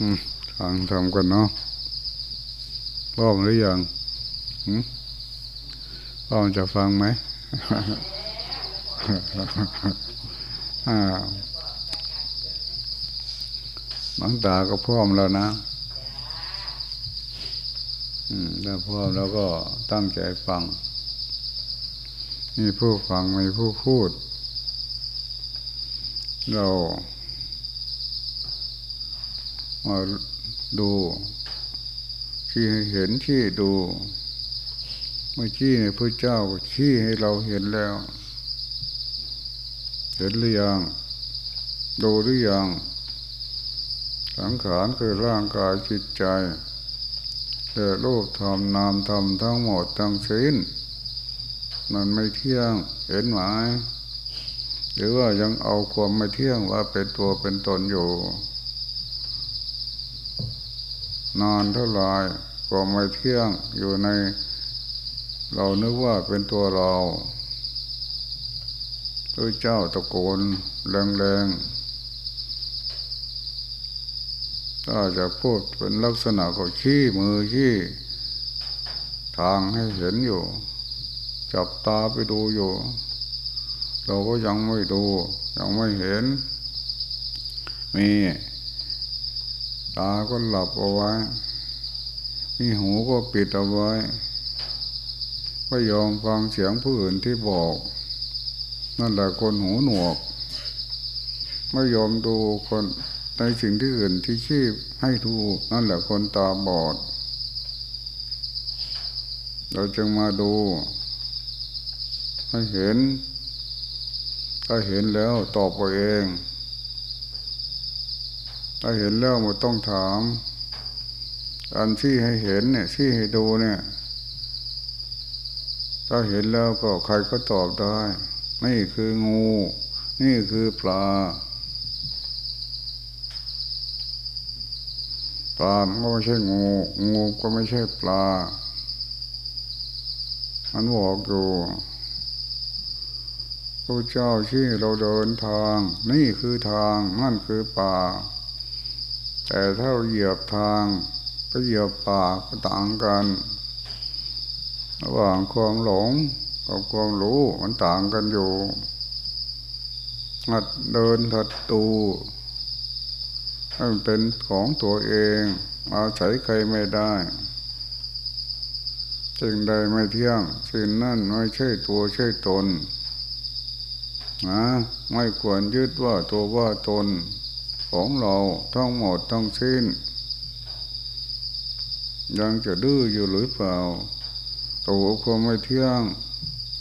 อืมทางทำกันเนาะพร้อมหรือยังพร้อมจะฟังไหมอ่าหลังตาก็พร้อมแล้วนะถ้าพร้อมแล้วก็ตั้งใจฟัง มีผู้ฟังมีผู้พูด เรา มาดูชี้ให้เห็นชี้ดูเมื่อชี้ในพระเจ้าชี้ให้เราเห็นแล้ว เห็นหรือยังดูหรือยังสังขารคือร่างกายจิตใจแต่โลกธรรมนามธรรมทั้งหมดทั้งสิ้นมันไม่เที่ยงเห็นไหมหรือว่ายังเอาความไม่เที่ยงว่าเป็นตัวเป็นตนอยู่ นานเท่าไรความไม่เที่ยงอยู่ใน เรานึกว่าเป็นตัวเราพระเจ้าตะโกนแรงๆถ้าจะพูดเป็นลักษณะก็ขี้มือขี้ทางให้เห็นอยู่ จับตาไปดูอยู่ เราก็ยังไม่ดู ยังไม่เห็น มี ตาก็หลับเอาไว้ มีหูก็ปิดเอาไว้ไม่ยอมฟังเสียงผู้อื่นที่บอก นั่นแหละคนหูหนวก ไม่ยอมดูคนในสิ่งที่อื่นที่ชีพให้ดูนั่นแหละคนตาบอด เราจึงมาดูให้เห็น ถ้าเห็นแล้วตอบตัวเอง ถ้าเห็นแล้วมันต้องถาม อันที่ให้เห็นเนี่ยที่ให้ดูเนี่ย ถ้าเห็นแล้วก็ใครก็ตอบได้ นี่คืองู นี่คือปลา ปลาก็ไม่ใช่งู งูก็ไม่ใช่ปลา มันบอกอยู่พระเจ้าชี้เราเดินทาง นี่คือทางนั่นคือป่า แต่ถ้าเราเหยียบทางไปเหยียบป่าก็ต่างกันระหว่างความหลงกับความรู้มันต่างกันอยู่หัดเดินหัดตูให้มันเป็นของตัวเองอาศัยใครไม่ได้สิ่งใดไม่เที่ยงสิ่งนั่นไม่ใช่ตัวใช่ตนนะไม่ควรยึดว่าตัวว่าตน ของเราทั้งหมดทั้งสิ้น ยังจะดื้ออยู่หรือเปล่าตัวความไม่เที่ยง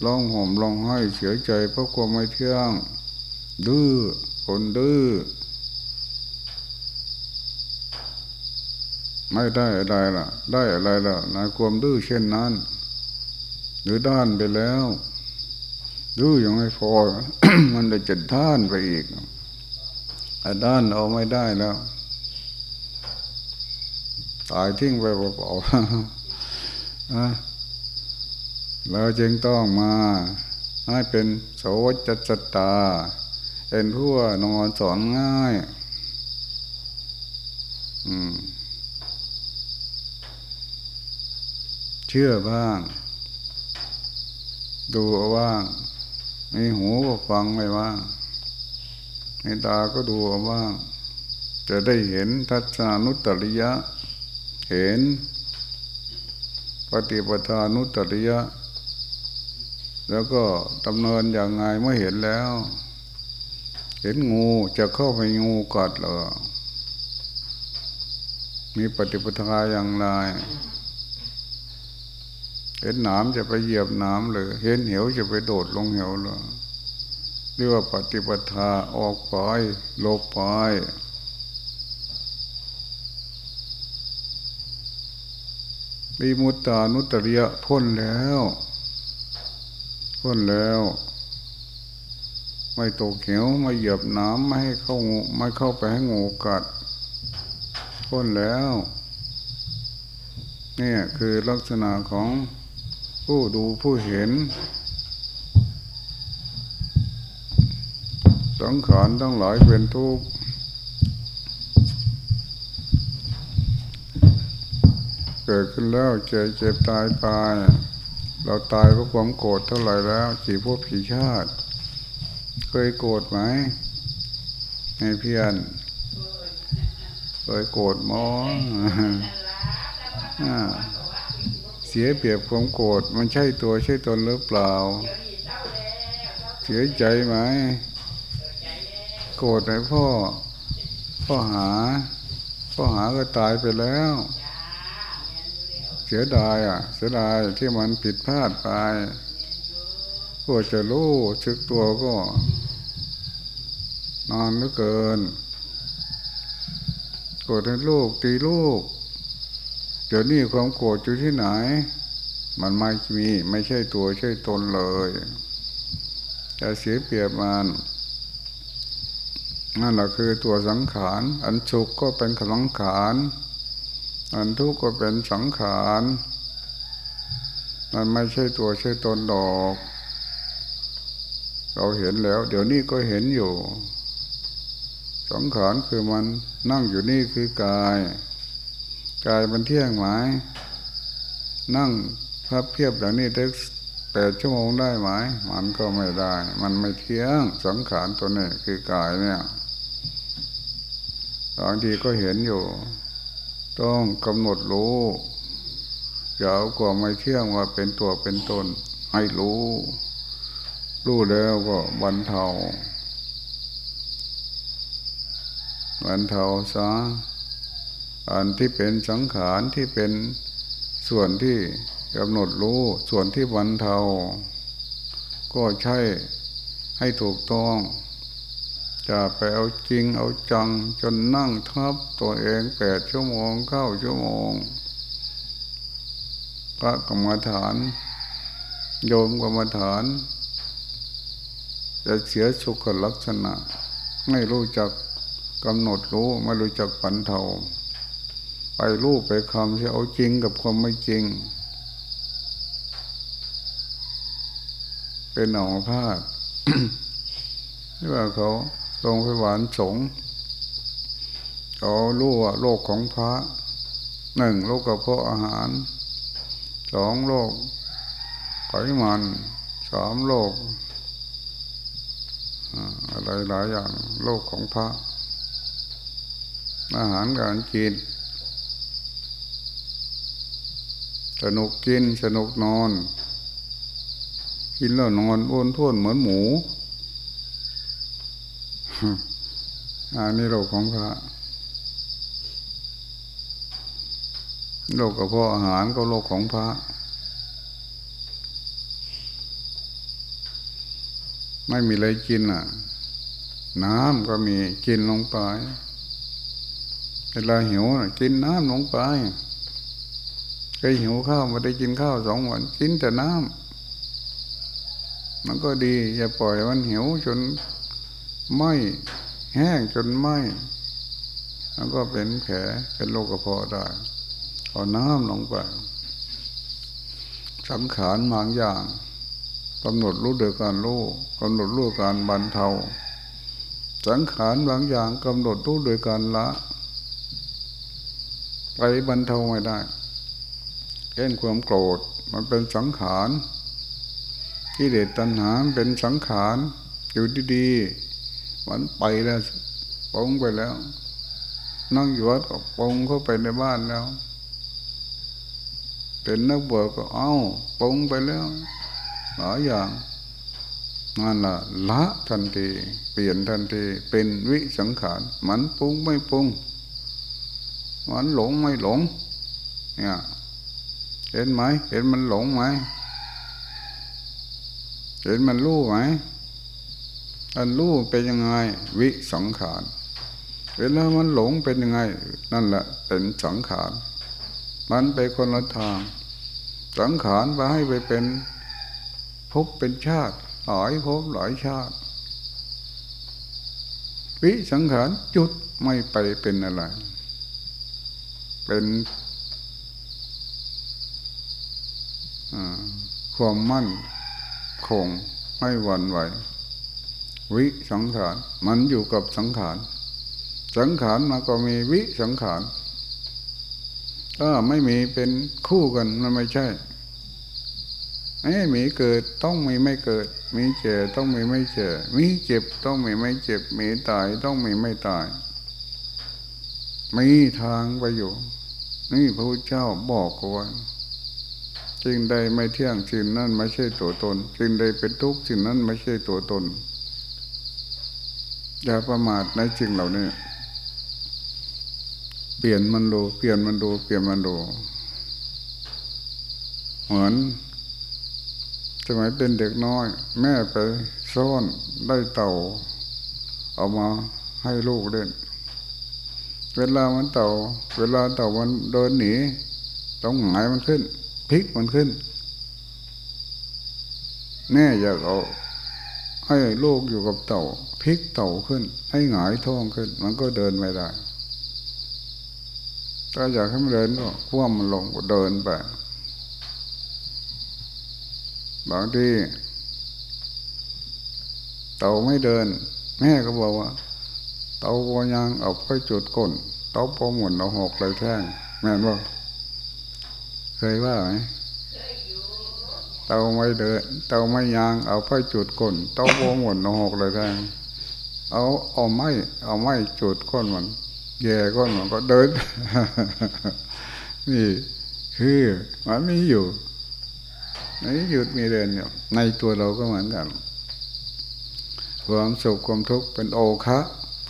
ร้องห่มร้องไห้เสียใจเพราะความไม่เที่ยง ดื้อคนดื้อไม่ได้อะไรล่ะ ได้อะไรล่ะในความดื้อเช่นนั้น หรือด้านไปแล้วดื้อยังไม่พอมันจะจะด้านไปอีก ด้านเอาไม่ได้แล้ว ตายทิ้งไปเปล่าๆเราจึงต้องมาให้เป็นโสจัตตา เป็นผู้นอนสอนง่าย อืมเชื่อบ้าง ดูบ้างมีหูฟังไม่ว่าง มีตาก็ดูบ้าจะได้เห็นทัศนานุตริยะ เห็น ปฏิปทานุตตริยะ แล้วก็ดำเนินอย่างไงเมื่อเห็นแล้ว เห็นงูจะเข้าไปงูกัดเหรอมีปฏิปทาอย่างไร เห็นหนามจะไปเหยียบหนามหรือ เห็นเหวจะไปโดดลงเหวหรือ เรียกว่าปฏิปทาออกไปโลบไปมีมุตตานุตริยะพ้นแล้ว พ้นแล้ว ไม่ตกเหวไม่เหยียบน้ำไม่ให้เข้างูไม่เข้าไปให้งูกัด พ้นแล้วนี่คือลักษณะของผู้ดูผู้เห็น สังขารทั้งหลายเป็นทุกข์เกิดขึ้นแล้วเจ็บเจ็บตายไปเราตายเพราะความโกรธเท่าไหร่แล้วกี่พวกกี่ชาติ เคยโกรธไหมในเพียนเคยโกรธมั้งเสียเปรียบความโกรธมันใช่ตัวใช่ตนหรือเปล่า เสียใจไหม โกรธไหมพ่อ พ่อหา พ่อหาก็ตายไปแล้ว เสียดายอะ เสียดายที่มันผิดพลาดไปพวกจะรู้ชึกตัวก็ นอนเหลือเกินโกรธให้ลูกตีลูก เดี๋ยวนี้ความโกรธอยู่ที่ไหน มันไม่มี ไม่ใช่ตัวใช่ตนเลยจะเสียเปรียบมัน นั่นแหละคือตัวสังขาร อันสุขก็เป็นสังขาร อันทุกข์ก็เป็นสังขารมันไม่ใช่ตัวใช่ตนดอก เราเห็นแล้ว เดี๋ยวนี้ก็เห็นอยู่ สังขารคือมันนั่งอยู่นี่คือกาย กายมันเที่ยงไหมนั่งพับเพียบอย่างนี้ได้แปดชั่วโมงได้ไหม มันก็ไม่ได้ มันไม่เที่ยง สังขารตัวนี้คือกายเนี่ย บางทีก็เห็นอยู่ ต้องกำหนดรู้อย่าเอาความไม่เที่ยงว่าเป็นตัวเป็นตน ให้รู้ รู้แล้วก็บรรเทาบรรเทาซะอันที่เป็นสังขารที่เป็นส่วนที่กำหนดรู้ส่วนที่บรรเทา ก็ใช่ให้ถูกต้อง จะไปเอาจริงเอาจังจนนั่งทับตัวเองแปดชั่วโมงเก้าชั่วโมงพระกรรมฐาน โยมกรรมฐาน จะเสียสุขลักษณะ ไม่รู้จักกำหนดรู้ไม่รู้จักปันเทาไปรู้ไปคำที่เอาจริงกับความไม่จริง เป็นหนองพาดที่ว่าเขา โรงพยาบาลสงฆ์เขารู้ว่าโรคของพระหนึ่งโรคกระเพาะอาหารสองโรคไขมันสามโรคอะไรหลายอย่างโรคของพระ อาหารการกิน สนุกกินสนุกนอน กินแล้วนอนอ้วนท้วนเหมือนหมู อันนี้โรคของพระโรคกระเพาะอาหารก็โรคของพระไม่มีอะไรกินอะ น้ำก็มีกินลงไปเวลาหิวกินน้ำลงไปเคยหิวข้าวมาได้กินข้าวสองวัน กินแต่น้ำมันก็ดี อย่าปล่อยมันหิวจน ไม่แห้งจนไหมแล้วก็เป็นแผลเป็นโรคกระเพาะได้เอาน้ำลงไปสังขารบางอย่างกำหนดรู้โดยการรู้กำหนดรู้การบรรเทา สังขารบางอย่างกำหนดรู้โดยการละ ไปบรรเทาไม่ได้เช่นความโกรธมันเป็นสังขารกิเลสตัณหาเป็นสังขารอยู่ดีๆ มันไปแล้วปงไปแล้ว นั่งอยู่วัดก็ปงเข้าไปในบ้านแล้ว เป็นนักบวชก็เอ้าปงไปแล้วหลายอย่างนั่นละละทันที เปลี่ยนทันที เป็นวิสังขารมันปุงไม่ปุงมันหลงไม่หลง เนี่ยเห็นไหมเห็นมันหลงไหมเห็นมันรู้ไหม อันรู้เป็นยังไง วิสังขารเวลามันหลงเป็นยังไง นั่นแหละเป็นสังขาร มันไปคนละทาง สังขารไปให้ไปเป็นภพเป็นชาติหลายภพหลายชาติ วิสังขารจุดไม่ไปเป็นอะไร เป็นความมั่นคงไม่หวั่นไหว วิสังขาร มันอยู่กับสังขาร สังขารมันก็มีวิสังขารถ้าไม่มีเป็นคู่กันมันไม่ใช่ไม่มีเกิดต้องมีไม่เกิด มีเจ็บต้องมีไม่เจ็บมีเจ็บต้องมีไม่เจ็บ มีตายต้องมีไม่ตาย มีทางไปอยู่ นี่พระพุทธเจ้าบอกกว่าจริงใดไม่เที่ยงสิ่งนั้นไม่ใช่ตัวตนจริงใดเป็นทุกข์สิ่งนั้นไม่ใช่ตัวตน อย่าประมาทในจริงเหล่านี้เปลี่ยนมันดูเปลี่ยนมันดูเปลี่ยนมันดูเหมือนสมัยเป็นเด็กน้อย แม่ไปซ่อนได้เต่า เอามาให้ลูกเล่น เวลามันเต่า เวลาเต่ามันเดินหนี ต้องหงายมันขึ้นพลิกมันขึ้นแม่อยากเอาให้ลูกอยู่กับเต่า พลิกเต่าขึ้น ให้หงายท้องขึ้น มันก็เดินไม่ได้ ถ้าอยากให้มันเดินก็คว่ำมันลงก็เดินไปบางทีเต่าไม่เดิน แม่ก็บอกว่า เต่าปอยางเอาไปจุดก้นเต่าปอหมุนเอาหกเลยแท่งแม่บอกเคยว่าไหมเต่าไม่เดิน เต่าไม่ยางเอาไปจุดก้นเต่าปอหมุนเอาหกเลยแท่ง เอาเอาไม้เอาไม้จุดก้นมันแย่ก้นมันก็เดิน นี่คือมันไม่อยู่ในหยุดมีเดินอยู่ในตัวเราก็เหมือนกัน ความสุขความทุกข์เป็นโอคะ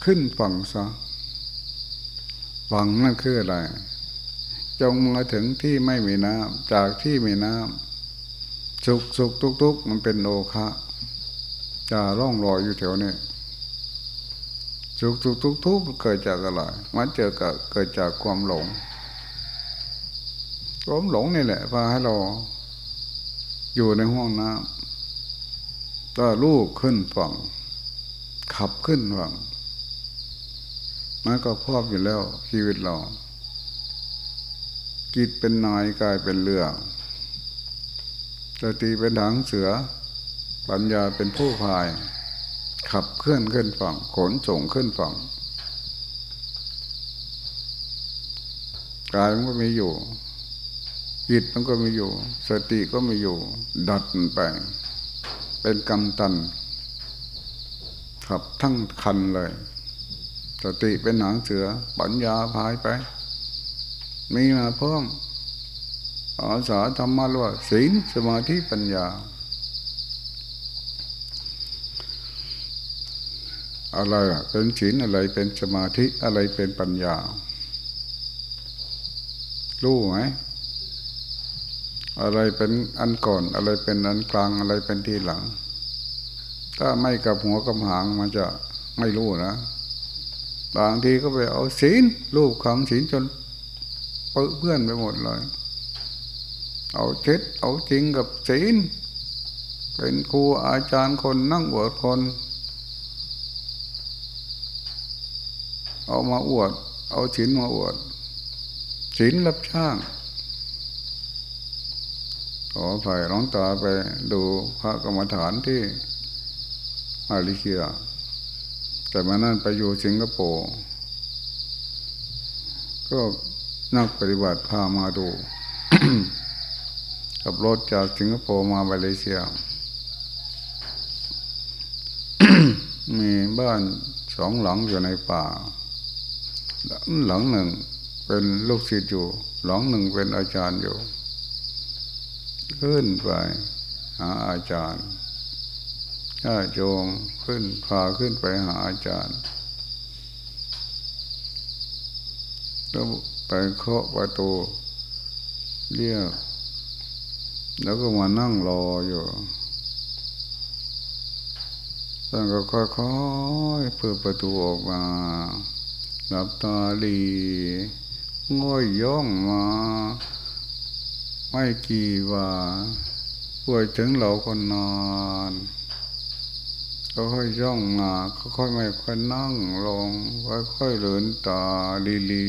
ขึ้นฝั่งซะฝั่งนั่นคืออะไร จงมาถึงที่ไม่มีน้ำจากที่มีน้ำสุขสุขทุกทุกมันเป็นโอคะจะร่องรอยอยู่แถวนี้ สุขสุขทุกทุกเกิดจากอะไรมันเจอกับเกิดจากความหลงความหลงนี่แหละพาให้เรา อยู่ในห้องน้ำก็ลูกขึ้นฝั่ง ขับขึ้นฝั่งมันก็ครอบอยู่แล้วชีวิตเรากิจเป็นนายกลายเป็นเรือสติเป็นหางเสือ ปัญญาเป็นผู้พาย ขับเคลื่อนขึ้นฝั่งขนส่งขึ้นฝั่งกายมันก็มีอยู่จิตมันก็มีอยู่ สติก็มีอยู่ ดัดมันไป เป็นกำตันขับทั้งคันเลย สติเป็นหางเสือ ปัญญาพายไป มีมาเพิ่มอาสาธรรมะว่าศีลสมาธิปัญญา อะไรเป็นศีลอะไรเป็นสมาธิอะไรเป็นปัญญา รู้ไหมอะไรเป็นอันก่อน อะไรเป็นอันกลางอะไรเป็นทีหลัง ถ้าไม่กับหัวกับหางมันจะไม่รู้นะบางทีก็ไปเอาศีลรูปคำศีลจนเพื่อนไปหมดเลย เอาเช็ดเอาจริงกับศีลเป็นครูอาจารย์คนนั่งอวคน เอามาอวด เอาศีลมาอวดศีลรับช่างขอไผ่ร้องตาไปดูพระกรรมฐานที่อาลิเคียแต่มานั่นไปอยู่สิงคโปร์ก็นักปฏิบัติพามาดู กับรถจากสิงคโปร์มามาเลเซีย มีบ้านสองหลังอยู่ในป่า หลังหนึ่งเป็นลูกศิษย์อยู่ หลังหนึ่งเป็นอาจารย์อยู่ ขึ้นไปหาอาจารย์ถ้าโจงขึ้นพาขึ้นไปหาอาจารย์แล้วไปเคาะประตูเรียก แล้วก็มานั่งรออยู่ท่านก็ค่อยๆเปิดประตูออกมา หลับตาลีง่อยย่องมา ไม่กี่ว่าป่วยถึงเราคนนอนก็ค่อยย่องมาก็ค่อยไม่ค่อยนั่งลงค่อยๆเลือนตาลีลี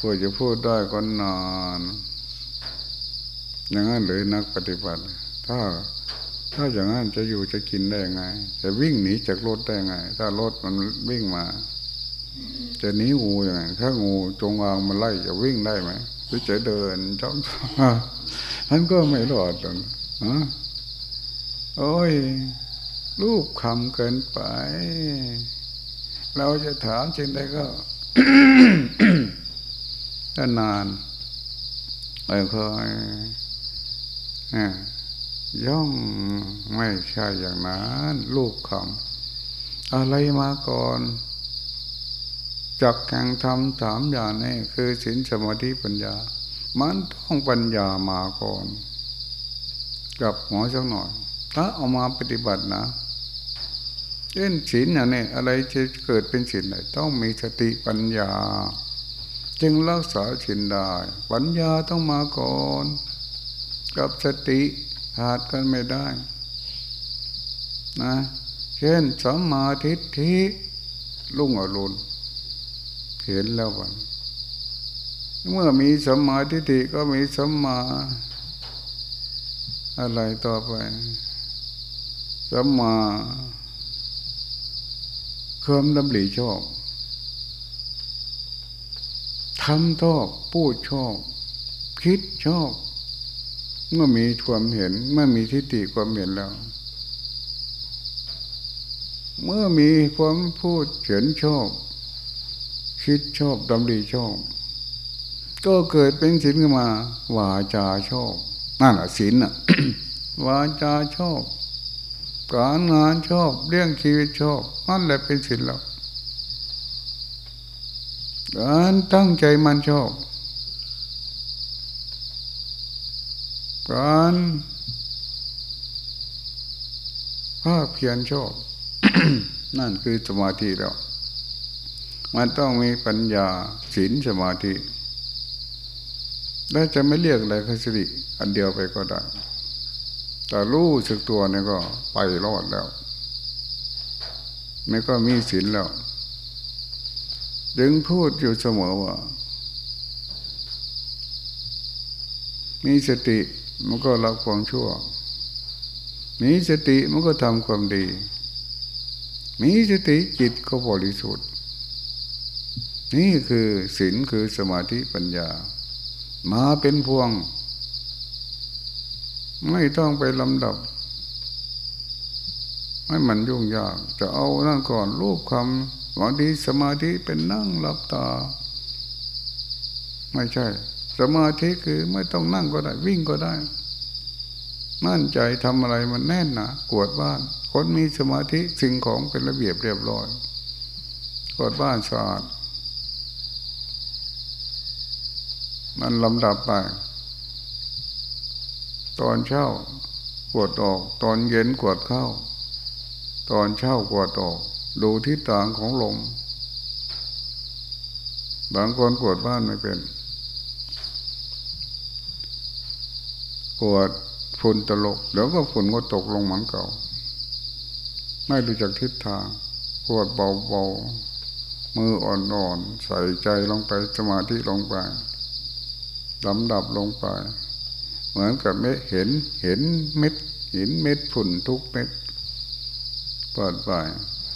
ป่วยจะพูดได้ก็นานอย่างนั้นเลยนักปฏิบัติ ถ้า ถ้าอย่างนั้นจะอยู่จะกินได้ไง จะวิ่งหนีจากรถได้ไง ถ้ารถมันวิ่งมา จะหนีงูย่างไรถ้างูจงอางมันไล่จะวิ่งได้ไหมหรือจะเดินจ้องมันก็ไม่รอดหรอกโอ้ย รูปคำเกินไป เราจะถามจริงได้ก็ถ้านานไปค่อย ย่อมไม่ใช่อย่างนั้นลูกคำอะไรมาก่อน จักแข่งทำสามอย่างนี่คือศีลสมาธิปัญญา มันต้องปัญญามาก่อน กับหมอสักหน่อย ถ้าเอามาปฏิบัตินะเช่นศีลอย่างนี้อะไรจะเกิดเป็นศีลไหนต้องมีสติปัญญา จึงรักษาศีลได้ ปัญญาต้องมาก่อน กับสติ ขาดกันไม่ได้ นะเช่นสัมมาทิฏฐิลุ่งอรุณเห็นแล้ววันเมื่อมีสัมมาทิฏฐิก็มีสัมมา อะไรต่อไปสัมมาเความดำริชอบทำชอบพูดชอบ คิดชอบ เมื่อมีความเห็น เมื่อมีทิฏฐิความเห็นแล้ว เมื่อมีความพูดเขียนชอบ คิดชอบดำดีชอบ ก็เกิดเป็นศีลขึ้นมา วาจาชอบนั่นแหละศีลอะวาจาชอบ การงานชอบเรื่องชีวิตชอบนั่นแหละเป็นศีลแล้วการตั้งใจมันชอบ การภาคเพียรชอบ นั่นคือสมาธิแล้ว มันต้องมีปัญญาศีลสมาธิแล้วจะไม่เรียกอะไรคือสิริอันเดียวไปก็ได้ แต่รู้สึกตัวนี่ก็ไปรอดแล้วไม่ก็มีศีลแล้วดึงพูดอยู่เสมอว่า มีสติ มันก็ละความชั่ว มีสติมันก็ทำความดี มีสติจิตก็บริสุทธิ์ นี่คือศีลคือสมาธิปัญญา มาเป็นพวง ไม่ต้องไปลำดับไม่มันยุ่งยาก จะเอานั่นก่อนรูปคำบางทีสมาธิเป็นนั่งหลับตา ไม่ใช่ สมาธิคือไม่ต้องนั่งก็ได้ วิ่งก็ได้ มั่นใจทำอะไรมันแน่นหนากวดบ้าน คนมีสมาธิสิ่งของเป็นระเบียบเรียบร้อยกวดบ้านสะอาดมันลำดับไป ตอนเช้ากวดออก ตอนเย็นกวดเข้า ตอนเช้ากวดออก ดูทิศทางของลมบางคนกวดบ้านไม่เป็น กวดฝุ่นตลก เดี๋ยวก็ฝุ่นก็ตกลงเหมือนเก่า ไม่รู้จักทิศทางกวดเบาๆ มืออ่อนๆ ใส่ใจลงไปสมาธิลงไปลำดับลงไป เหมือนกับไม่เห็นเห็นเม็ดเห็นเม็ดฝุ่นทุกเม็ดเปิดไป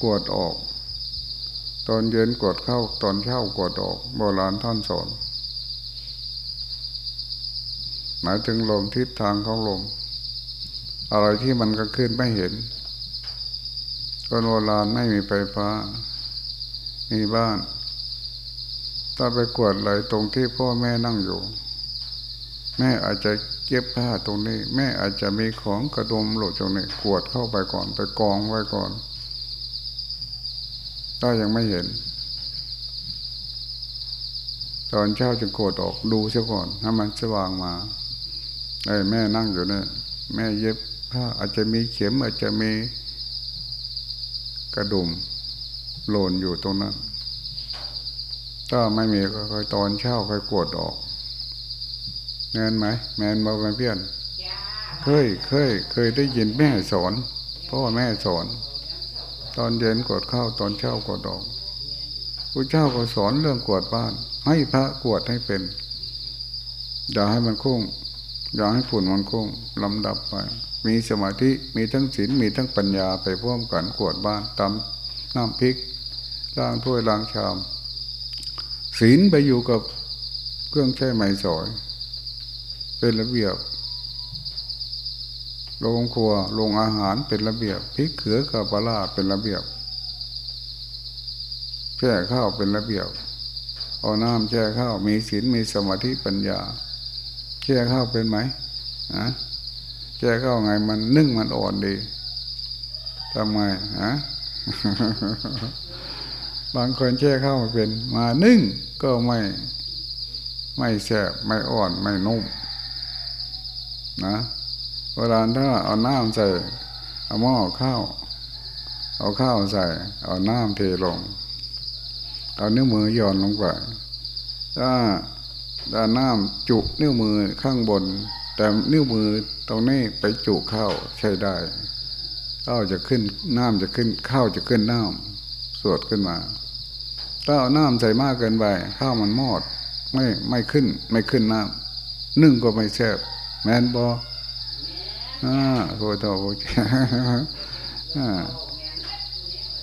กวดออก ตอนเย็นกวดเข้าตอนเช้ากวดออก โบราณท่านสอน หมายถึงลมทิศทางของลม อะไรที่มันก็ขึ้นไม่เห็นคนโบราณไม่มีไฟฟ้า มีบ้าน ถ้าไปกวดอะไรตรงที่พ่อแม่นั่งอยู่ แม่อาจจะเก็บผ้าตรงนี้ แม่อาจจะมีของกระดุมโหลดตรงนี้กวดเข้าไปก่อนไปกองไว้ก่อนถ้ายังไม่เห็น ตอนเช้าจะโกดออกดูเสียก่อนให้มันสว่างมา แม่นั่งอยู่เนี่ยแม่เย็บผ้าอาจจะมีเข็มอาจจะมีกระดุมโหลนอยู่ตรงนั้น ถ้าไม่มีก็ค่อยตอนเช้าค่อยกวดออกแมนไหมแมนบอกมาเพื่อนเคยเคย เคยได้ยินแม่สอนพ่อแม่สอน ตอนเย็นกดข้าวตอนเช้ากดออกพระเจ้าก็สอนเรื่องกวดบ้าน ให้พระกวดให้เป็น อย่าให้มันคุ้ง อย่าให้ฝุ่นมันคุ้งลำดับไป มีสมาธิมีทั้งศีลมีทั้งปัญญาไปพ่วมกันกวดบ้านตำน้ำพริกล้างถ้วยล้างชามศีลไปอยู่กับเครื่องใช้ไม้สอย เป็นระเบียบโรงครัวโรงอาหารเป็นระเบียบพริกเขือกับปลาเป็นระเบียบแช่ข้าวเป็นระเบียบเอาน้ำแช่ข้าวมีศีลมีสมาธิปัญญา แช่ข้าวเป็นไหมนะแช่ข้าวไงมันนึ่งมันอ่อนดีทำไมฮะบางคนแช่ข้าวมาเป็น มานึ่งก็ไม่ ไม่แซ่บไม่อ่อนไม่นุ่มนะเวลาถ้าเอาน้ำใส่เอาหม้อข้าว เอาข้าวใส่ เอาน้ำเทลง เอาเนิ้วมือหย่อนลงไปถ้า ถ้าน้ำจุนิ้วมือข้างบน แต่นิ้วมือตรงนี้ไปจุข้าวใช้ได้ข้าวจะขึ้นน้ำจะขึ้นข้าวจะขึ้นน้ำสวดขึ้นมาถ้าเอาน้ำใส่มากเกินไปข้าวมันมอดไม่ไม่ขึ้น ไม่ขึ้นน้ำนึ่งก็ไม่แซ่บแมนบออ่าโคตรโคตร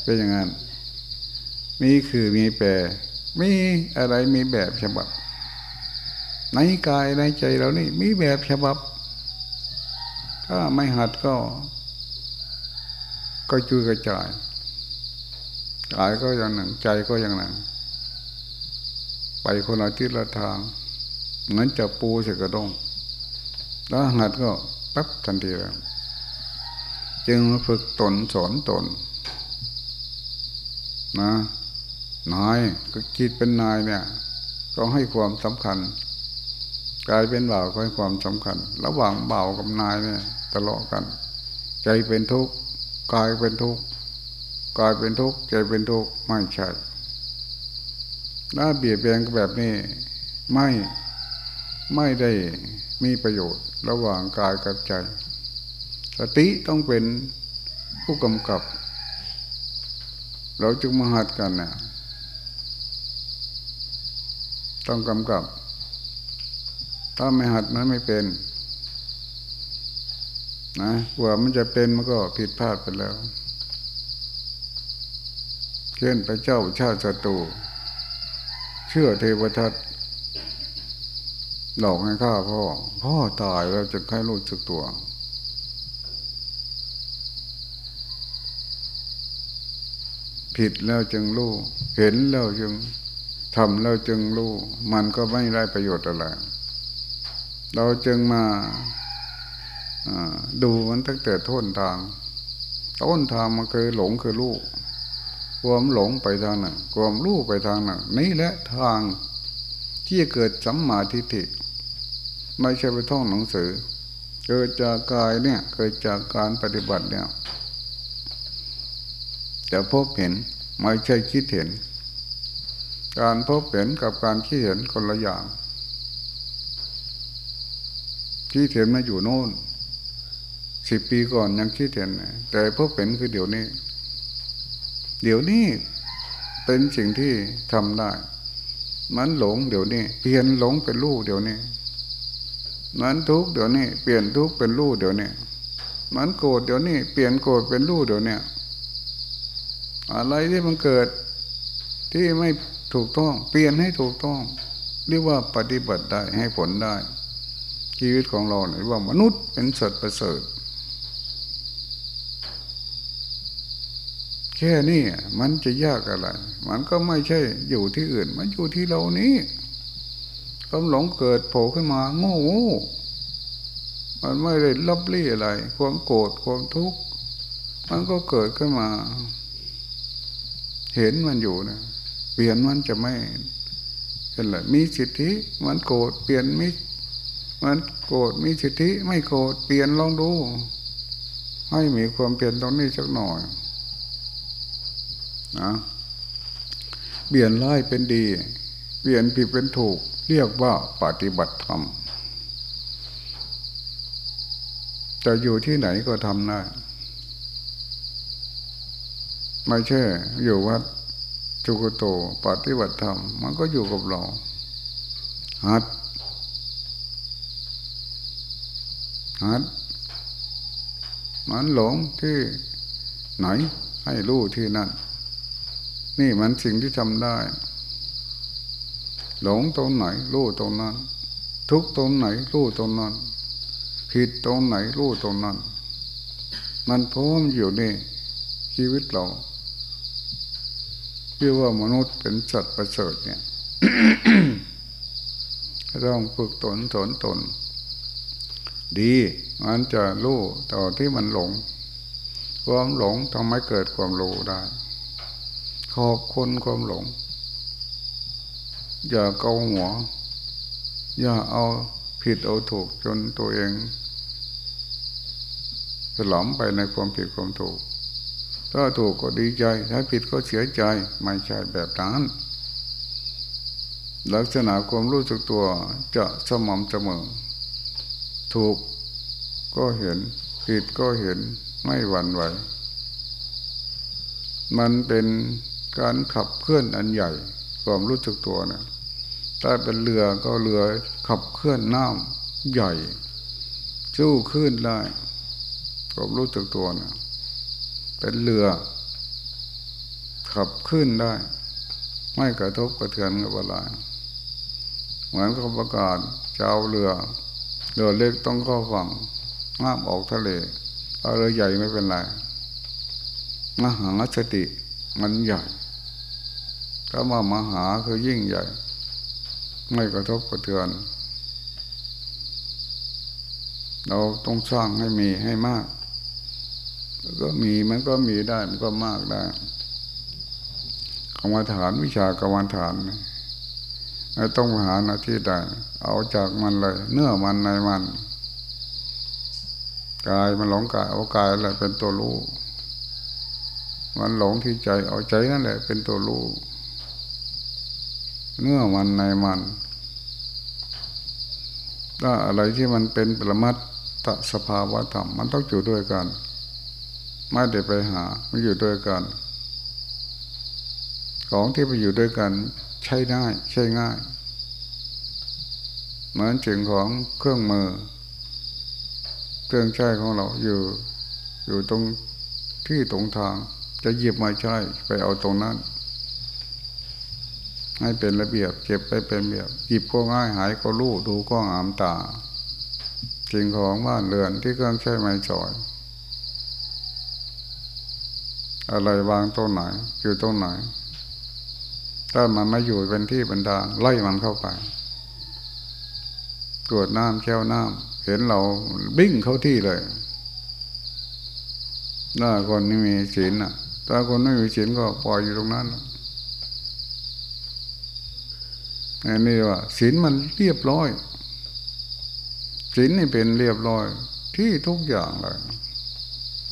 เป็นอย่างนั้นมีคือมีแปรมีอะไรมีแบบฉบับ ในกายในใจเรานี่มีแบบฉบับ ถ้าไม่หัดก็ ก็จุยกระจายกายก็อย่างหนึ่ง ใจก็อย่างหนึ่ง ไปคนละทิศละทางเหมือนจะปูเสกระดงแล้วหัดก็ปั๊บทันทีแล้วจึงฝึกตนสอนตน นะนายก็คิดเป็นนายเนี่ย ก็ให้ความสำคัญ กายเป็นบ่าวก็ให้ความสำคัญ ระหว่างบ่าวกับนายเนี่ยทะเลาะกัน ใจเป็นทุกข์กายเป็นทุกข์กายเป็นทุกข์ใจเป็นทุกข์ไม่ใช่ถ้าเบียดเบียนแบบนี้ ไม่ไม่ได้มีประโยชน์ ระหว่างกายกับใจ สติต้องเป็นผู้กำกับ เราจึงมาหัดกันนะต้องกำกับ ถ้าไม่หัดมันไม่เป็น นะกว่ามันจะเป็นมันก็ผิดพลาดไปแล้วเช่นพระเจ้าชาติศัตรูเชื่อเทวทัตหลอกให้ข้าพ่อ พ่อตายแล้วจะให้รู้สึกตัว ผิดแล้วจึงรู้ เห็นแล้วจึงทำแล้วจึงรู้ มันก็ไม่ได้ประโยชน์อะไร เราจึงมาดูมันตั้งแต่ต้นทาง ต้นทางมันเคยหลงคือรู้ความหลงไปทางหนึ่งความรู้ไปทางหนึ่งนี่แหละทางที่เกิดสัมมาทิฏฐิไม่ใช่ไปท่องหนังสือ เกิดจากกายเนี่ย เกิดจากการปฏิบัติเนี่ยจะพบเห็นไม่ใช่คิดเห็น การพบเห็นกับการคิดเห็นคนละอย่าง คิดเห็นมาอยู่โน่นสิบปีก่อนยังคิดเห็นแต่พบเห็นคือเดี๋ยวนี้ เดี๋ยวนี้เป็นสิ่งที่ทำได้ มันหลงเดี๋ยวนี้ เปลี่ยนหลงเป็นรู้เดี๋ยวนี้มันทุกเดี๋ยวนี้ เปลี่ยนทุกเป็นรู้เดี๋ยวนี้มันโกรธเดี๋ยวนี้ เปลี่ยนโกรธเป็นรู้เดี๋ยวนี้อะไรที่มันเกิดที่ไม่ถูกต้อง เปลี่ยนให้ถูกต้อง เรียกว่าปฏิบัติได้ให้ผลได้ ชีวิตของเราเนี่ยว่ามนุษย์เป็นสัตว์ประเสริฐ แค่นี้มันจะยากอะไร มันก็ไม่ใช่อยู่ที่อื่น มันอยู่ที่เรานี้ความหลงเกิดโผล่ขึ้นมาโง่มันไม่ได้ลับลี่อะไร ความโกรธความทุกข์มันก็เกิดขึ้นมา เห็นมันอยู่นะเปลี่ยนมันจะไม่เป็นไรมีสิทธิมันโกรธเปลี่ยนมิ มันโกรธมีสิทธิไม่โกรธเปลี่ยนลองดู ให้มีความเปลี่ยนตรงนี้สักหน่อยนะเปลี่ยนร้ายเป็นดี เปลี่ยนผิดเป็นถูก เรียกว่าปฏิบัติธรรมจะอยู่ที่ไหนก็ทำได้ไม่ใช่อยู่วัดจุกโตปฏิบัติธรรมมันก็อยู่กับเราหัด หัดมันหลงที่ไหนให้รู้ที่นั่น นี่มันสิ่งที่ทำได้ หลงตรงไหนรู้ตรงนั้น ทุกตรงไหนรู้ตรงนั้น ผิดตรงไหนรู้ตรงนั้น มันพร้อมอยู่นี่ ชีวิตเราเรียกว่ามนุษย์เป็นสัตว์ประเสริฐเนี่ยต้องฝึกตนสนตน ดี มันจะรู้ต่อที่มันหลง ความหลงทำให้เกิดความรู้ได้ ขอบคุณความหลง อย่าเกาหัว อย่าเอาผิดเอาถูกจนตัวเองสลอมไปในความผิดความถูก ถ้าถูกก็ดีใจ ถ้าผิดก็เสียใจ ไม่ใช่แบบนั้นลักษณะความรู้สึกตัวจะสม่ำเสมอ ถูกก็เห็นผิดก็เห็นไม่หวั่นไหว มันเป็นการขับเคลื่อนอันใหญ่ความรู้สึกตัวนะถ้าเป็นเรือก็เรือขับเคลื่อนน้ำใหญ่สู้ขึ้นได้ความรู้สึกตัวนะเป็นเรือ ขับขึ้นได้ ไม่กระทบกระเทือนกับอะไรเหมือนกับประกาศเจะเอาเรือ เรือเล็กต้องเข้าฝั่งห้ามออกทะเลเอาเรือใหญ่ไม่เป็นไรมหาสติมันใหญ่ถ้ามามหาคือยิ่งใหญ่ ไม่กระทบกระเทือน เราต้องสร้างให้มีให้มากก็มีมันก็มีได้มันก็มากได้กรรมฐานวิชากรรมฐานไม่ต้องหาหน้าที่ใด เอาจากมันเลย เนื้อมันในมันกายมันหลงกายเอากายอะไรเป็นตัวรู้ มันหลงที่ใจเอาใจนั่นแหละ เป็นตัวรู้ เนื้อมันในมัน ถ้าอะไรที่มันเป็นปรมัตถสภาวะธรรม มันต้องอยู่ด้วยกัน ไม่ได้ไปหาไมันอยู่ด้วยกัน ของที่ไปอยู่ด้วยกัน ใช้ได้ใช้ง่าย เหมือนจึงของเครื่องมือ เครื่องใช้ของเราอยู่ อยู่ตรงที่ตรงทาง จะหยิบมาใช้ไปเอาตรงนั้น ให้เป็นระเบียบเก็บไปเป็นระเบียบหยิบก็ง่ายหายก็รู้ดูก็งามตาสิ่งของบ้านเรือนที่เครื่องใช้ไม้สอย อะไรวางตรงไหนอยู่ตรงไหนถ้ามันไม่อยู่เป็นที่เป็นทางไล่มันเข้าไป กวดน้ำแช่วน้ำเห็นเราบิ้งเข้าที่เลยถ้าคนไม่มีศีลอะถ้าคนไม่มีศีลก็ปล่อยอยู่ตรงนั้นอันนี้ว่าศีลมันเรียบร้อยศีลนี่เป็นเรียบร้อย ที่ทุกอย่างเลย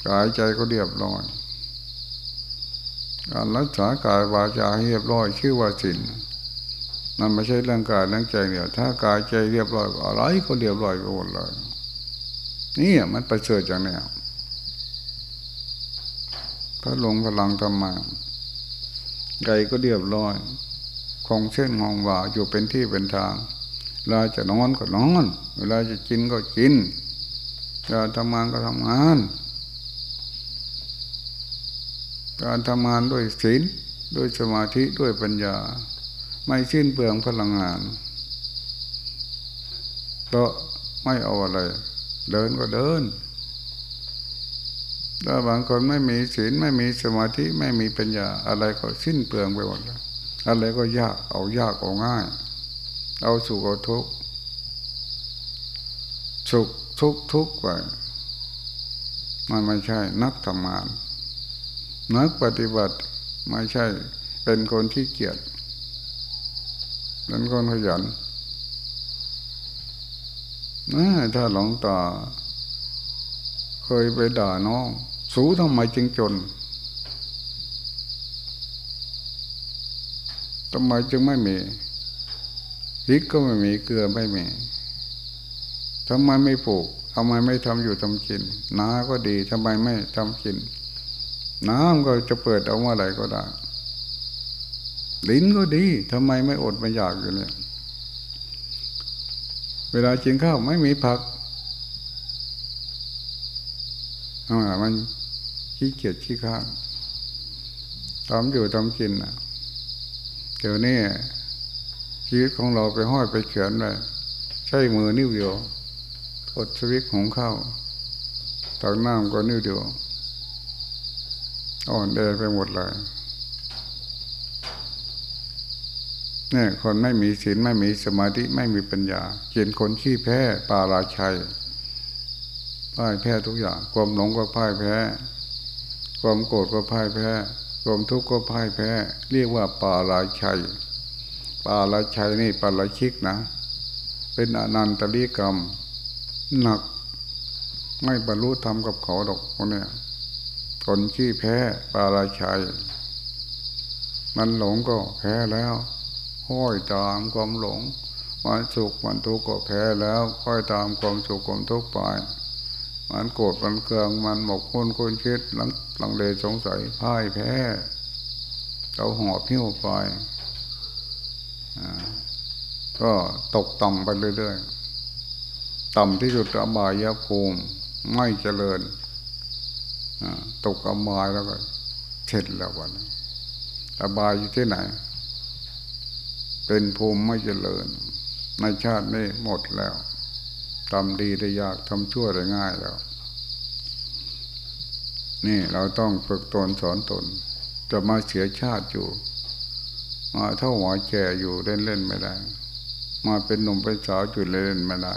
กายใจก็เรียบร้อย การรักษากายวาจาเรียบร้อย ชื่อว่าศีล มันไม่ใช่เรื่องกายเรื่องใจเนี่ยถ้ากายใจเรียบร้อยอะไรก็เรียบร้อยไปหมดเลยนี่มันประเสริฐอย่างนี้พระลงพลังธรรมาใจก็เรียบร้อยคงเส้นงองว่าอยู่เป็นที่เป็นทางเวลาจะนอนก็นอน เวลาจะกินก็กินเวลาทำงานก็ทำงาน การทำงานด้วยศีลด้วยสมาธิด้วยปัญญา ไม่สิ้นเปลืองพลังงานก็ไม่เอาอะไร เดินก็เดินถ้าบางคนไม่มีศีลไม่มีสมาธิไม่มีปัญญา อะไรก็สิ้นเปลืองไปหมดแล้วอะไรก็ยากเอายากเอาง่าย เอาสุขเอาทุกข์สุขทุกทุกไปมันไม่ใช่นักทำงาน นักปฏิบัติไม่ใช่เป็นคนที่เกียจ เป็นคนขยันนะถ้าหลงตา เคยไปด่าน้อง สูทำไมจึงจนทำไมจึงไม่มีพริกก็ไม่มีเกลือไม่มีทำไมไม่ปลูกทำไมไม่ทำอยู่ทำกินน้าก็ดีทำไมไม่ทำกิน น้ำก็จะเปิดเอาเมื่อไหร่ก็ได้ ลิ้นก็ดีทำไมไม่อดไม่อยากอยู่เนี่ย เวลากินข้าวไม่มีผักอ่ามันขี้เกียจขี้ข้าทำอยู่ทำกินนะเดี๋ยวนี้ชีวิตของเราไปห้อยไปเขียนเลยใช้มือนิ้วเดียวกดสวิตของข้าวตักน้ำก็นิ้วเดียวอ่อนแอไปหมดเลย เนี่ยคนไม่มีศีลไม่มีสมาธิไม่มีปัญญาเขียนคนขี้แพ้ปาราชัยพ่ายแพ้ทุกอย่าง ความหลงก็พ่ายแพ้ ความโกรธก็พ่ายแพ้ ความทุกข์ก็พ่ายแพ้ เรียกว่าปาราชัย ปาราชัยนี่ปาราชิกนะ เป็นอนันตริกรรม หนัก ไม่บรรลุธรรมกับเขาดอกคนเนี้ยคนขี้แพ้ปาราชัย มันหลงก็แพ้แล้ว ห้อยตามความหลงมันสุขมันทุกข์ก็แพ้แล้วค่อยตามความสุขความทุกข์ไปมันโกรธมันเคืองมันหมกมุ่นคุนคิดหลังหลังเลสงสัยพ่ายแพ้เราหอบพิ้วไปก็ตกต่ำไปเรื่อยๆต่ำที่สุดอบายภูมิไม่เจริญตกอบายแล้วก็เช็ดแล้ววันอบายอยู่ที่ไหน เป็นภูมิไม่เจริญ ในชาตินี้หมดแล้วทำดีได้ยากทำชั่วได้ง่ายแล้ว นี่เราต้องฝึกตนสอนตน จะมาเสียชาติอยู่มาเท่าหัวแก่อยู่เล่นเล่นไม่ได้ มาเป็นหนุ่มเป็นสาวจุดเล่นไม่ได้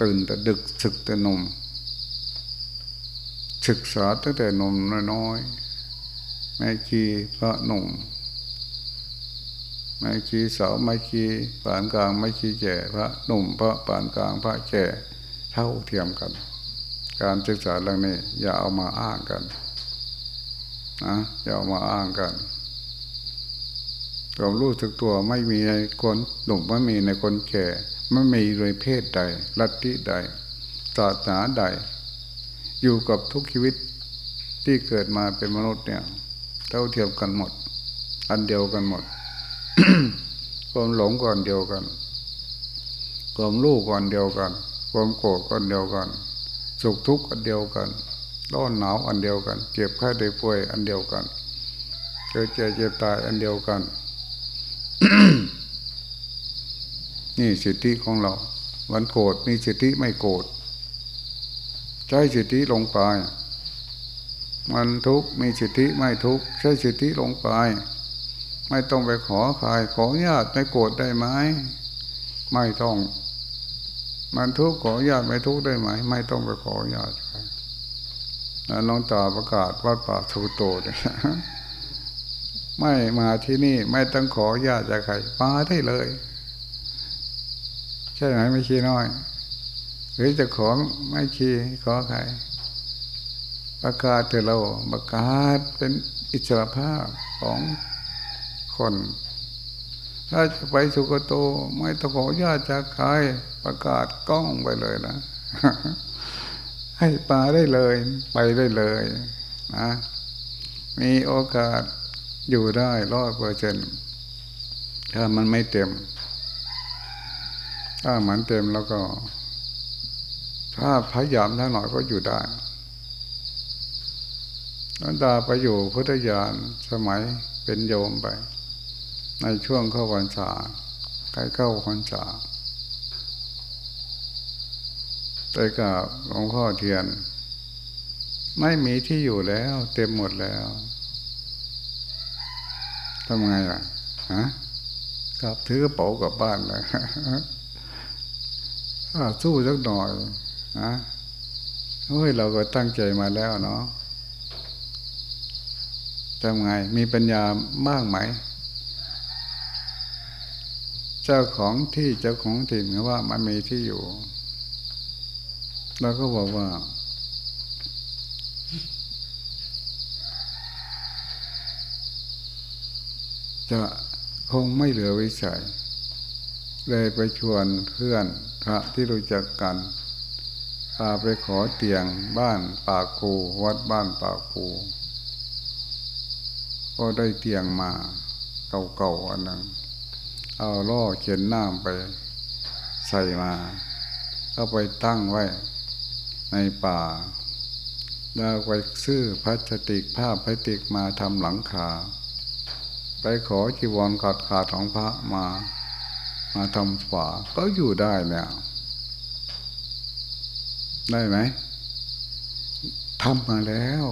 ตื่นแต่ดึกศึกแต่หนุ่ม ศึกษาตั้งแต่หนุ่มน้อยๆแม่ชีพระหนุ่ม ไม่ขี้สาวไม่ขี้ปานกลางไม่ขี้แก่พระหนุ่มพระปานกลางพระแก่เท่าเทียมกัน การศึกษาเรื่องนี้ อย่าเอามาอ้างกันนะอย่าเอามาอ้างกันความรู้สึกตัวไม่มีในคนหนุ่มไม่มีในคนแก่ไม่มีโดยเพศใด ลัทธิใดศาสนาใด อยู่กับทุกชีวิตที่เกิดมาเป็นมนุษย์เนี่ยเท่าเทียมกันหมด อันเดียวกันหมด ความหลงก่อนเดียวกัน ความรู้ก่อนเดียวกัน ความโกรธก่อนเดียวกัน สุขทุกข์อันเดียวกันร้อนหนาวอันเดียวกัน เจ็บไข้ได้ป่วยอันเดียวกันเกิดเจ็บเจ็บตายอันเดียวกัน นี่สิทธิของเรา วันโกรธมีสิทธิไม่โกรธใช้สิทธิลงไปมันทุกข์มีสิทธิไม่ทุกข์ใช้สิทธิลงไป ไม่ต้องไปขอใครขอญาติไม่โกรธได้ไหมไม่ต้อง มันทุกข์ขอญาติไม่ทุกข์ได้ไหม ไม่ต้องไปขอญาติใครน้องตาประกาศวัดป่าทูโตเนี่ยไม่มาที่นี่ไม่ต้องขอญาติจากใครมาได้เลย ใช่ไหมไม่ชี้น้อย หรือจะขอไม่ชี้ขอใครประกาศเถอะเราประกาศเป็นอิสรภาพของ คน ถ้าจะไปสุกโตไม่ต้องขอญาติจากใครประกาศกล้องไปเลยนะ ให้ปาได้เลย ไปได้เลยนะมีโอกาสอยู่ได้ร้อยเปอร์เซ็นถ้ามันไม่เต็ม ถ้ามันเต็มแล้วก็ ถ้าพยายามท่าหน่อยก็อยู่ได้นันดาไปอยู่พุทธญาณสมัยเป็นโยมไป ในช่วงเข้าพรรษาใกล้เข้าพรรษาแต่กับหลวงพ่อเทียน ไม่มีที่อยู่แล้ว เต็มหมดแล้วทำไงล่ะฮะกลับถือกระเป๋ากลับบ้านเลยสู้สักหน่อยนะเฮ้ยเราก็ตั้งใจมาแล้วเนาะทำไงมีปัญญาบ้างไหม เจ้าของที่เจ้าของถิ่นว่ามันมีที่อยู่เราก็บอกว่า จะคงไม่เหลือวิสัย เลยไปชวนเพื่อนพระที่รู้จักกันพาไปขอเตียงบ้านป่ากคูวัดบ้านป่ากคูก็ได้เตียงมาเก่าๆอันนั้น เอาล่อเขียนน้ำไปใส่มาก็ไปตั้งไว้ในป่าแล้วไปซื้อพลาสติกผ้าพลาสติกมาทำหลังคา ไปขอจีวรขาดขาดของพระมา มาทำฝาก็อยู่ได้เนี่ยได้ไหมทำมาแล้ว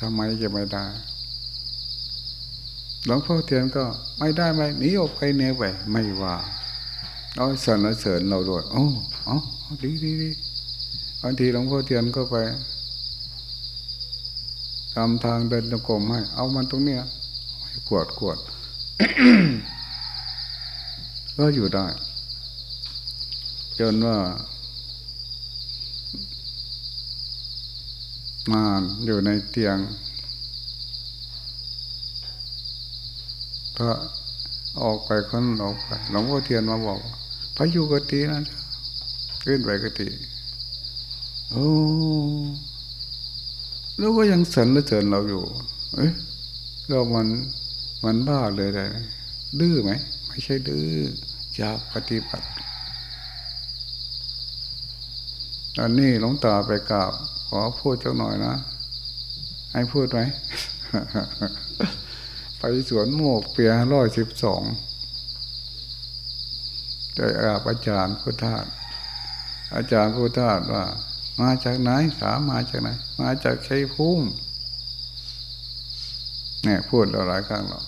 ทำไมจะไม่ได้ หลวงพ่อเทียนก็ไม่ได้ไหมหนีออกไปเนไปไม่ว่าเอาสรรเสริญเราด้วยโอ้อ๋อดีดีดีบางทีหลวงพ่อเทียนก็ไปทำทางเดินตะกรมให้ เอามันตรงเนี้ยกวดกวดก็อยู่ได้ จนว่า มาอยู่ในเตียง พระออกไปคนออกไปหลวงพ่อเทียนมาบอกพระอยู่กตินะขึ้นไปกติโอ้แล้วก็ยังสันและเจิญเราอยู่ เอ้ยเรามันมันบ้าเลยเลยดื้อไหมไม่ใช่ดื้ออยากปฏิบัติตอนนี้หลวงตาไปกราบ ขอพูดเจ้าหน่อยนะ ให้พูดไหม ไปสวนโมกเปียร้อยสิบสองได้อาบอาจารย์พุทธาอาจารย์พุทธาว่า มาจากไหนถามมาจากไหน มาจากชัยภูมิเนี่ยพูดเราหลายครั้งแล้ว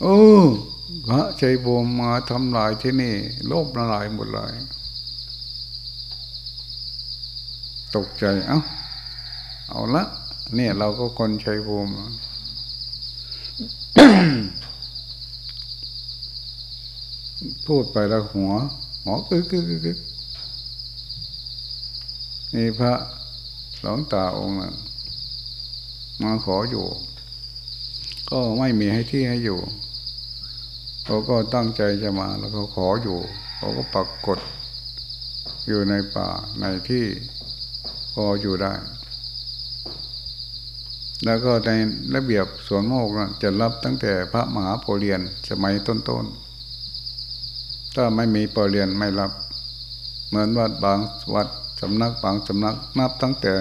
โอ้พระชัยภูมิมาทำลายที่นี่ โลบละลายหมดเลยตกใจ เอา้า เอาละ เนี่ยเราก็คนชัยภูมิพูดไปแล้วหัวหัวกึกกึกกึกนี่พระหลวงตาองค์นั้นมาขออยู่ ก็ไม่มีให้ที่ให้อยู่เขาก็ตั้งใจจะมาแล้วก็ขออยู่เขาก็ปักกดอยู่ในป่าในที่พออยู่ได้ แล้วก็ในระเบียบสวนโมกจะรับตั้งแต่พระมหาโพเรียนสมัยต้นๆ ถ้าไม่มีโพเรียนไม่รับ เหมือนวัดบางวัดสำนักบางสำนักนับตั้งแต่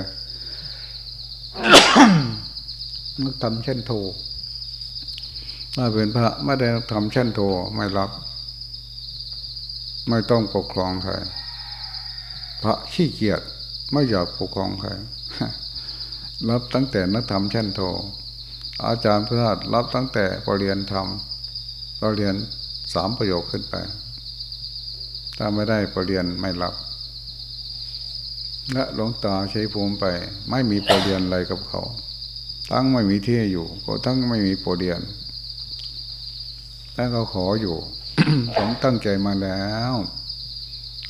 นักทำเช่นโทถ้าเป็นพระไม่ได้ทำเช่นโทไม่รับ ไม่ต้องปกครองใครพระขี้เกียจไม่อยากปกครองใคร รับตั้งแต่นักธรรมชั้นโท อาจารย์พระธาตุรับตั้งแต่ปรเรียนธรรมเราเรียนสามประโยคขึ้นไป ถ้าไม่ได้ปรเรียนไม่รับ และหลวงตาใช้ภูมิไป ไม่มีปรเรียนอะไรกับเขา ทั้งไม่มีที่อยู่ก็ทั้งไม่มีปรเรียนแต่เขาขออยู่ผมตั้งใจมาแล้ว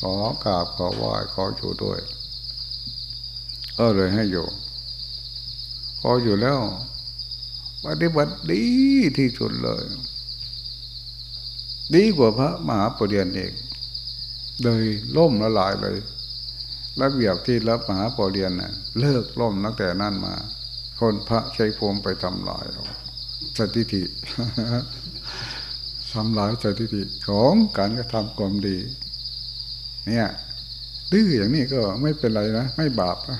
ขอกราบขอไหว้ขออยู่ด้วยก็เลยให้อยู่ พออยู่แล้วปฏิบัติดีที่สุดเลย ดีกว่าพระมหาปรริญญาเองเลยล่มละลายเลยระเบียบที่รับมหาปรริญญานะเลิกล่มตั้งแต่นั้นมา คนพระใช้พวมไปทำลายเอาสถิติทำลายสถิติของการกระทำความดี เนี่ยดื้ออย่างนี้ก็ไม่เป็นไรนะ ไม่บาปนะ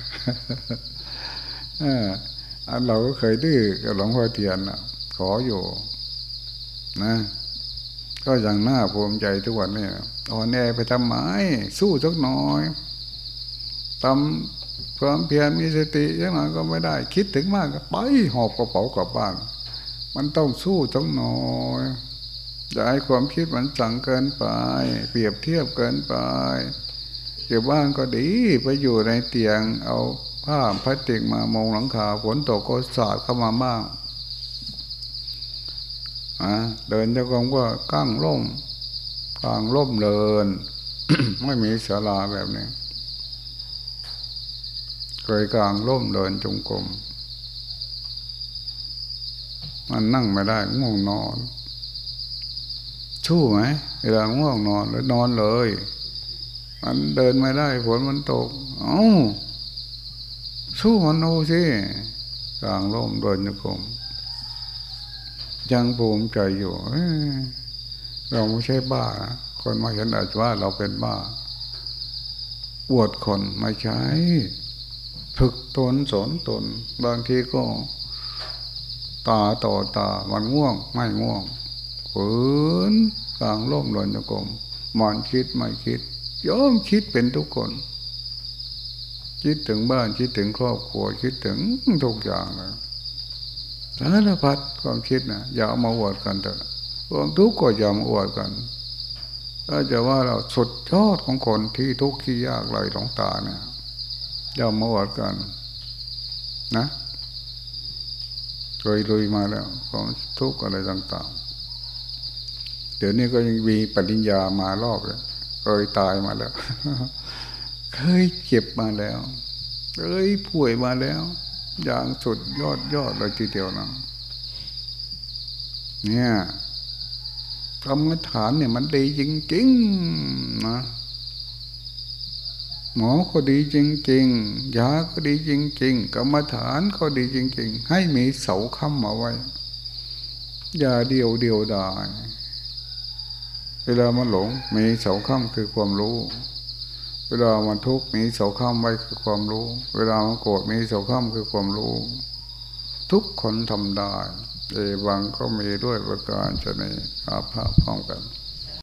อันเราก็เคยดื้อกับหลวงพ่อเทียนนะขออยู่ นะ ก็ยังหน้าภูมิใจทุกวันนี้อ่อนแอไปทำไมสู้สักหน่อยทำความเพียรมีสติยังไงก็ไม่ได้ คิดถึงมากก็ไปหอบกระเป๋ากลับบ้านมันต้องสู้สักหน่อยอย่าให้ความคิดมันสั่งเกินไป เปรียบเทียบเกินไปอยู่บ้านก็ดีไปอยู่ในเตียงเอา ผ้าพลาสติกมามองหลังคาฝนตกก็สาดเข้ามาบ้างอะเดินจะกงก็ก้างร่มกลางร่มเดิน ไม่มีศาลาแบบนี้เคยกลางร่มเดินจงกรมมันนั่งไม่ได้ง่วงนอน ชู้ไหมเวลาง่วงนอนแล้วนอนเลย มันเดินไม่ได้ฝนมันตกอ๋อ สู้มันดูสิกลางร่มเดินโยกมยังภูมิใจอยู่เราไม่ใช่บ้า คนมาเห็นอาจว่าเราเป็นบ้าอวดคนไม่ใช่ฝึกตนสอนตน บางทีก็ ตาต่อตามันง่วง ไม่ง่วงฝืนกลางร่มเดินจงกรมมันคิดไม่คิดย่อมคิดเป็นทุกคน คิดถึงบ้านคิดถึงครอบครัวคิดถึงทุกอย่างเลยสารพัดความคิดนะอย่าเอามาอวดกันเถอะความทุกข์ก็อย่ามาอวดกันถ้าจะว่าเราสุดยอดของคนที่ทุกข์ที่ยากไรหลงตาเนี่ยอย่ามาอวดกันนะเคยลุยมาแล้วความทุกข์อะไรต่างๆ เดี๋ยวนี้ก็ยังมีปริญญามารอบเลยเคยตายมาแล้ว เคยเจ็บมาแล้วเคยป่วยมาแล้ว อย่างสุดยอดยอดเลยทีเดียวนะเนี่ยกรรมฐานเนี่ยมันดีจริงๆนะหมอก็ดีจริงๆยาก็ดีจริงๆกรรมฐานก็ดีจริง ๆ ให้มีเสาค้ำมาไว้อย่าเดียวเดียวดายเวลามันหลงมีเสาค้ำคือความรู้ เวลามันทุกข์มีเสาค้ำไว้คือความรู้ เวลามันโกรธมีเสาข้ามคือความรู้ ทุกคนทำได้เอวังก็มีด้วยประการจะในอาภาพพร้อมกัน